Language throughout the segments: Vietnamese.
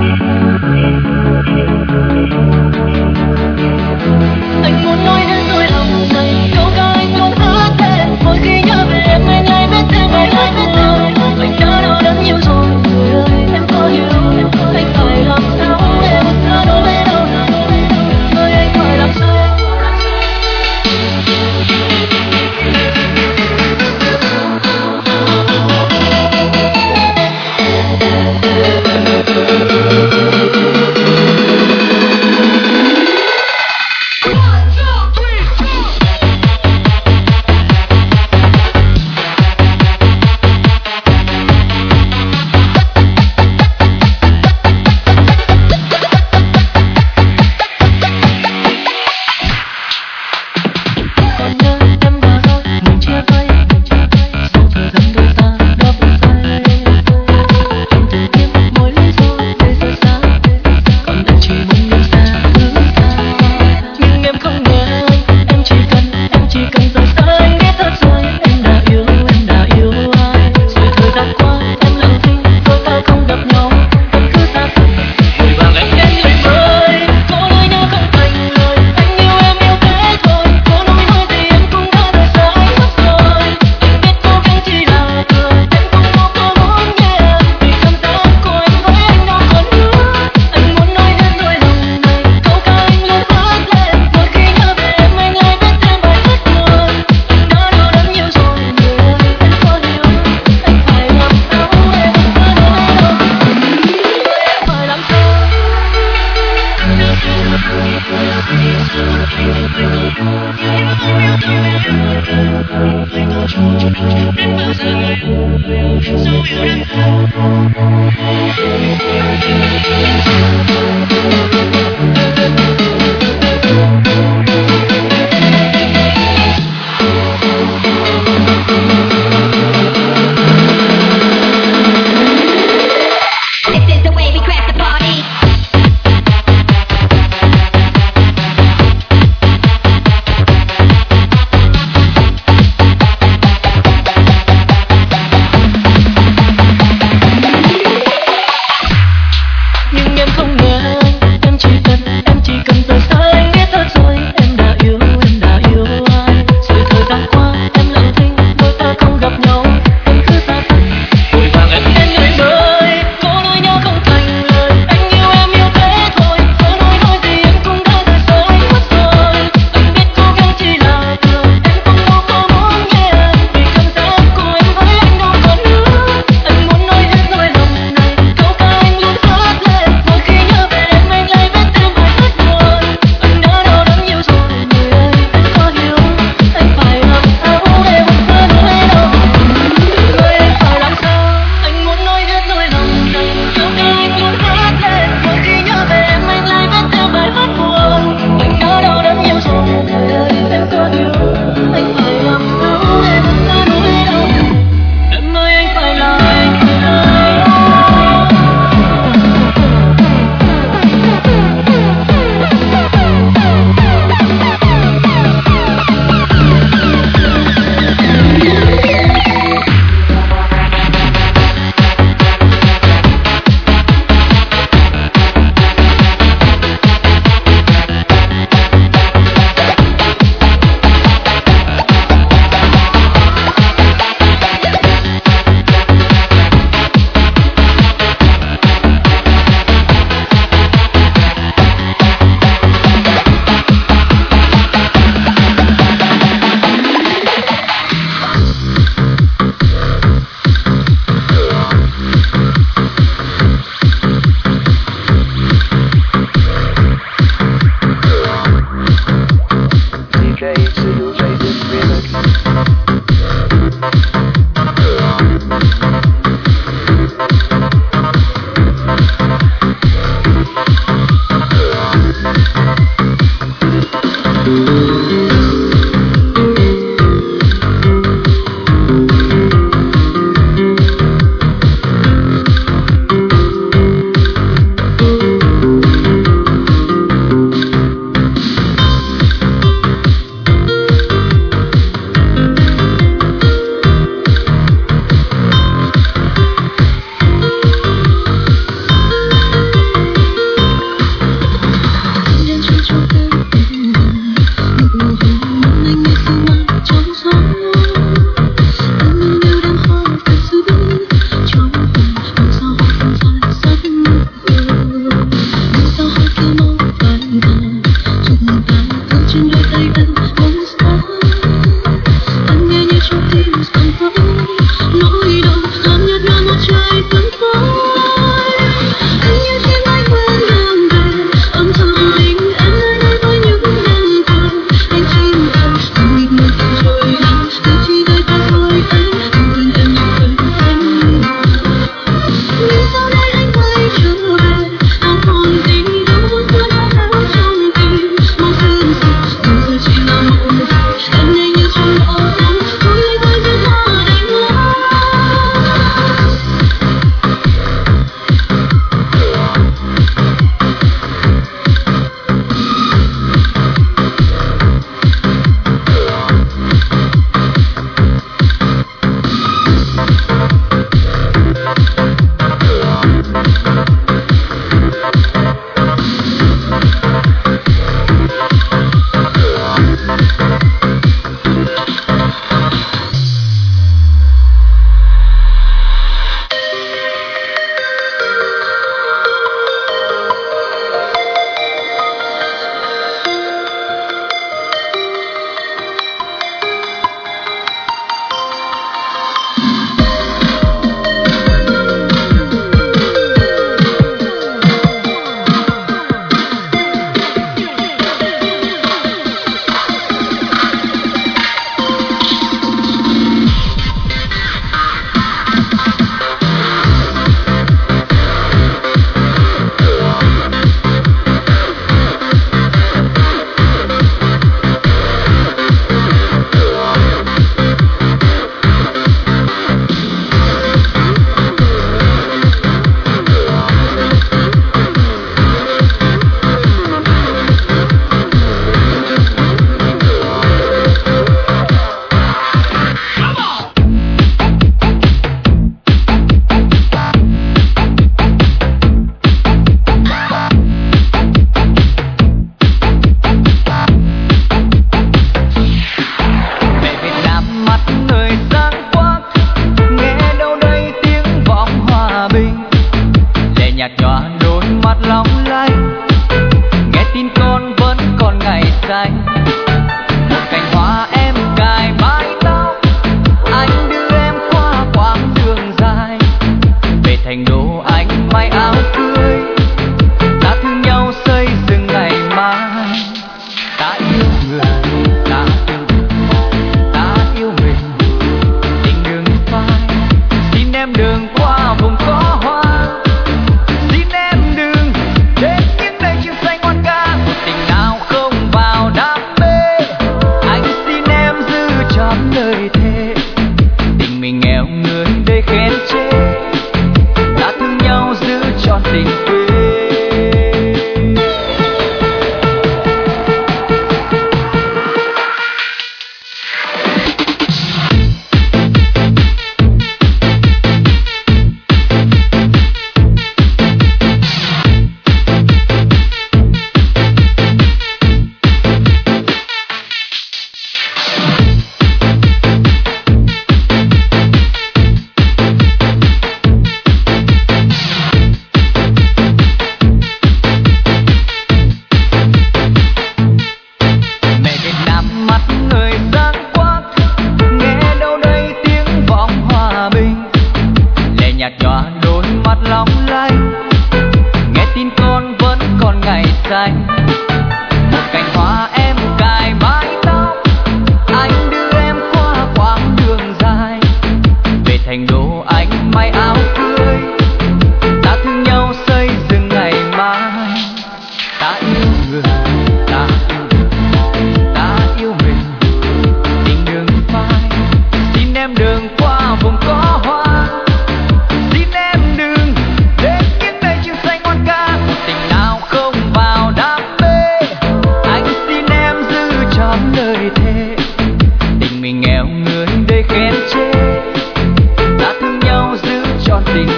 nhưng em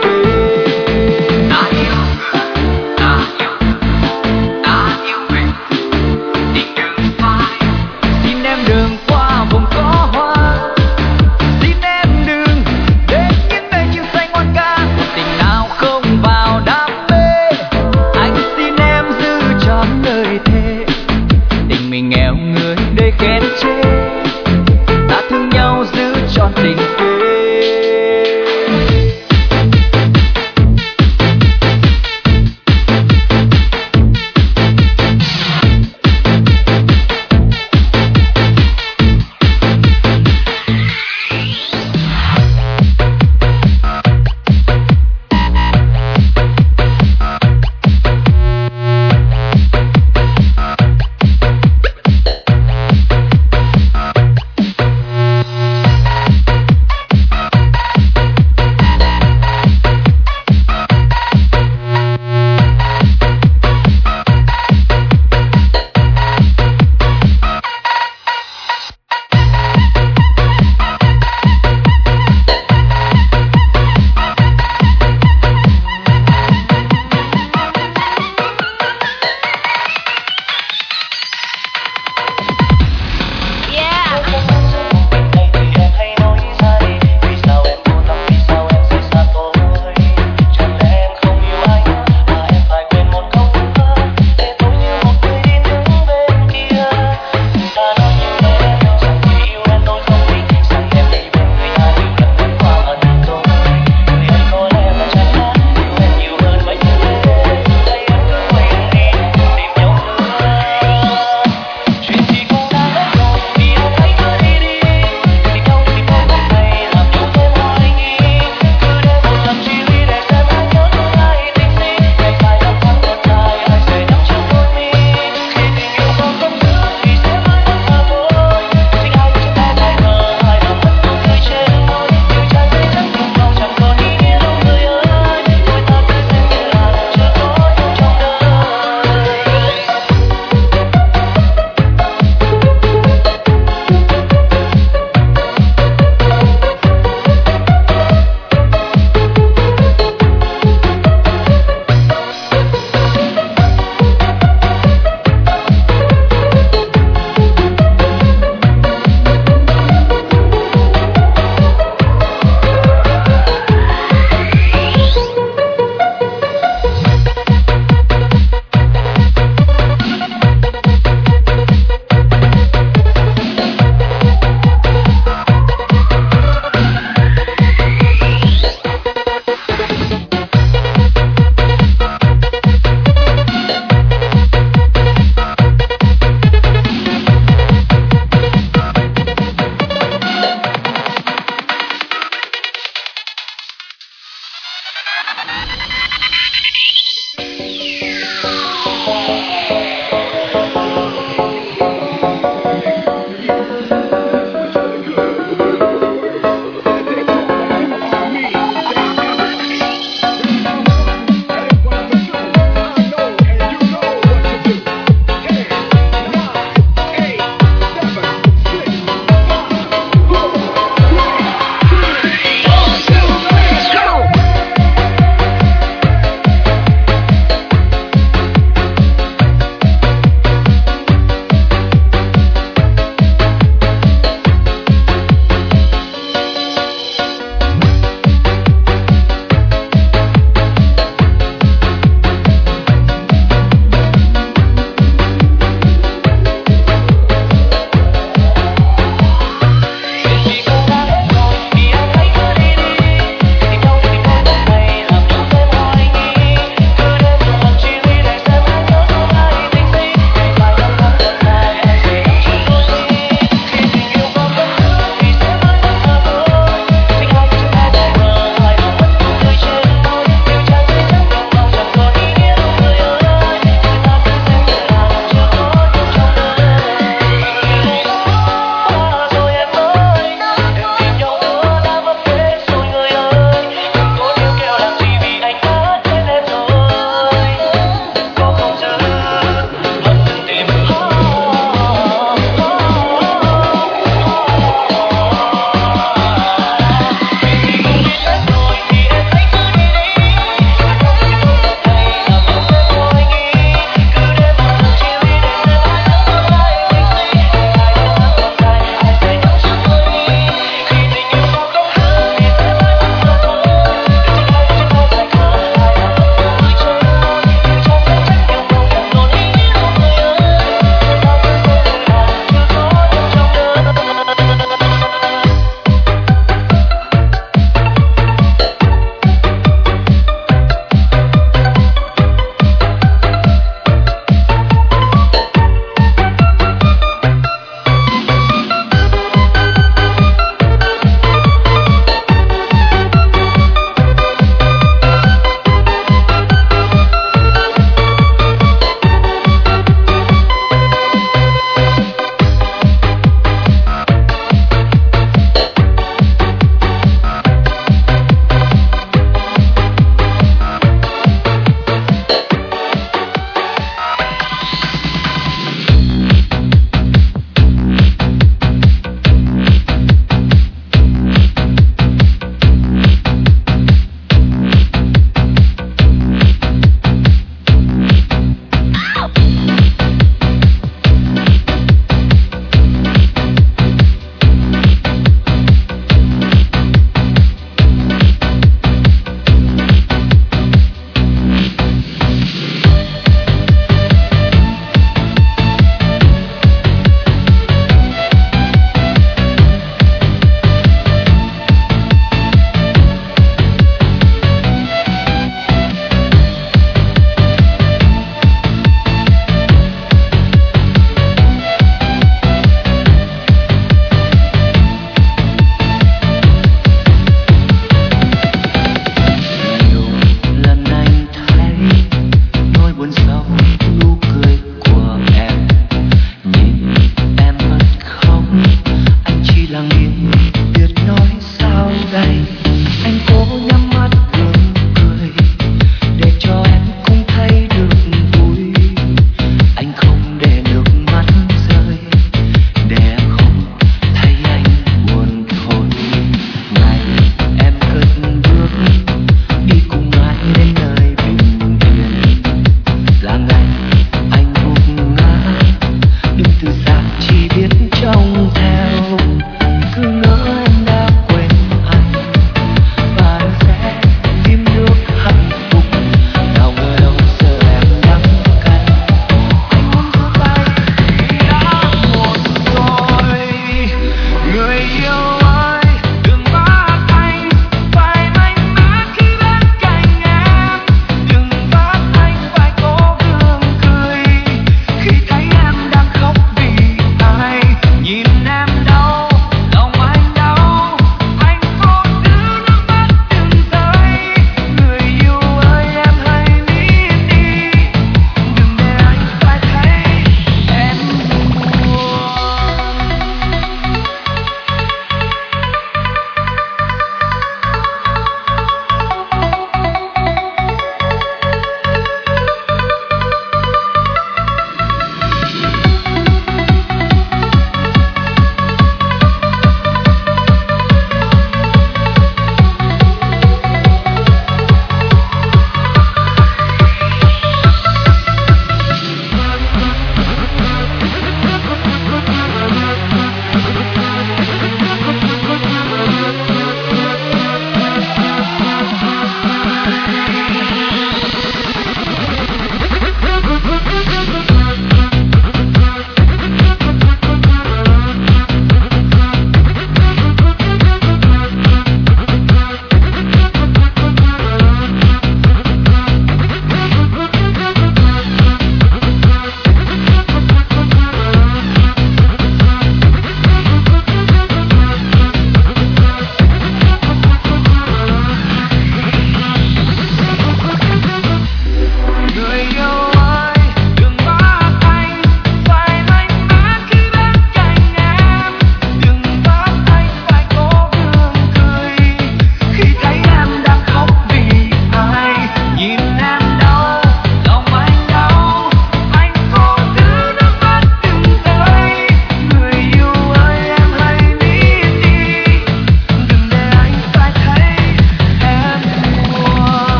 Thank you.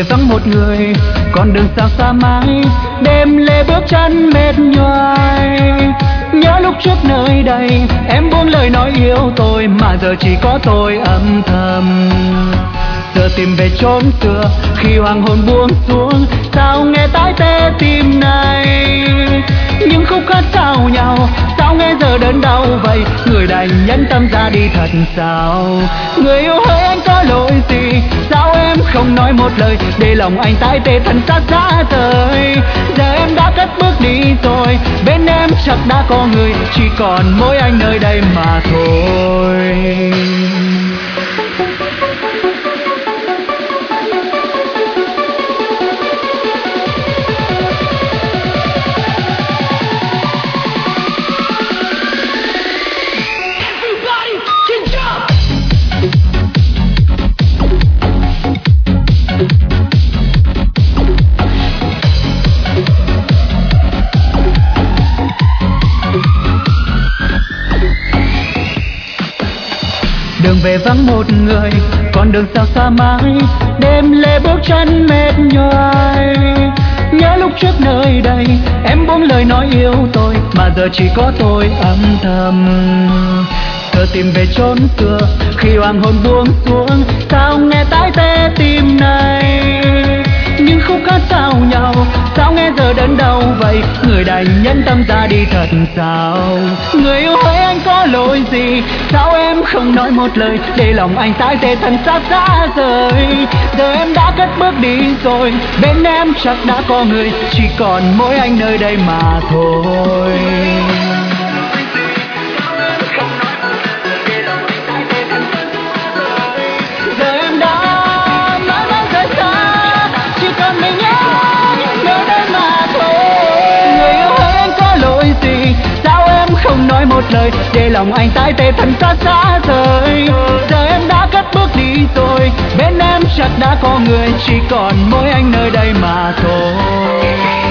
Về vắng một người, con đường xa xa mãi, đêm lê bước chân mệt nhoài. Nhớ lúc trước nơi đây, em buông lời nói yêu tôi, mà giờ chỉ có tôi âm thầm. Giờ tìm về chốn xưa, khi hoàng hôn buông xuống, sao nghe tái tê tim này? Những khúc hát sao nhau, sao nghe giờ đớn đau vậy? Người đành nhẫn tâm ra đi thật sao? Người yêu hỡi anh có lỗi gì? Sao em không nói một lời, để lòng anh tái tê thân xác xa rời. Giờ em đã cất bước đi rồi, bên em chắc đã có người. Chỉ còn mỗi anh nơi đây mà thôi. Về vắng một người, con đường sao xa mãi, đêm lê bước chân mệt nhoài. Nhớ lúc trước nơi đây, em buông lời nói yêu tôi, mà giờ chỉ có tôi âm thầm. Thơ tìm về chốn xưa khi hoàng hôn buông xuống, sao nghe tái tê tim này? Khúc hát sao nhau? Sao nghe giờ đớn đau vậy? Người đành nhẫn tâm ra đi thật sao? Người yêu ơi anh có lỗi gì? Sao em không nói một lời để lòng anh tái tê thân xác xa rời? Giờ em đã cất bước đi rồi, bên em chắc đã có người. Chỉ còn mỗi anh nơi đây mà thôi. Nói một lời, để lòng anh tái tê thân ta xa rời. Giờ em đã cất bước đi rồi, bên em chắc đã có người, chỉ còn mỗi anh nơi đây mà thôi.